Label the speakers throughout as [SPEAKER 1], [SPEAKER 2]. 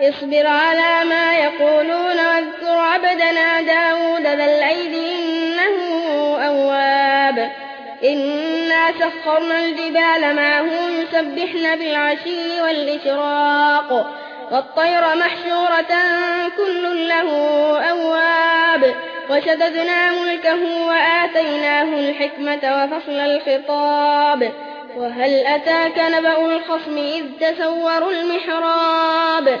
[SPEAKER 1] اصبر على ما يقولون واذكر عبدنا داود ذا الأيد إنه أواب. إنا سخرنا الجبال معه يسبحن بالعشي والإشراق. والطير محشورة كل له أواب. وشددنا ملكه وآتيناه الحكمة وفصل الخطاب. وهل أتاك نبأ الخصم إذ تسوروا المحراب؟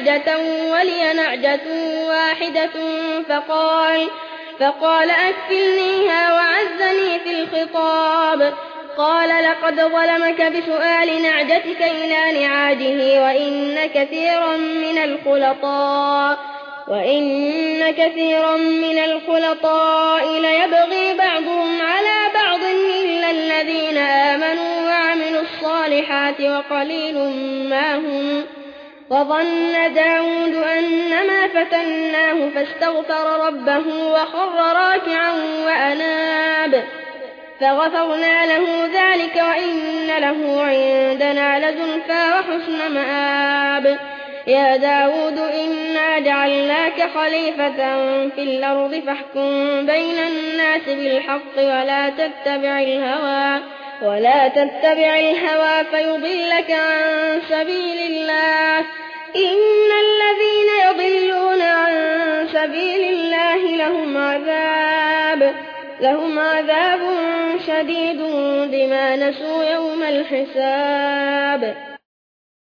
[SPEAKER 1] نعجة ولي نعجة واحدة فقال فقال أكفلنيها وعزني في الخطاب. قال لقد ظلمك بسؤال نعجتك إلى نعاجه وإن كثيرا من الخلطاء وإن كثيرا من الخلطاء ليبغي بعضهم على بعض إلا الذين آمنوا وعملوا الصالحات وقليل ما هم. وظن داود أنما فتناه فاستغفر ربه وخر راكعا وأناب. فغفرنا له ذلك وإن له عندنا لزلفى وحسن مآب. يا داود إنا جعلناك خليفة في الأرض فاحكم بين الناس بالحق ولا تتبع الهوى. ولا تتبع الهوى فيضلك عن سبيل الله. إن الذين يضلون عن سبيل الله لهم عذاب لهم عذاب شديد بما نسوا يوم الحساب.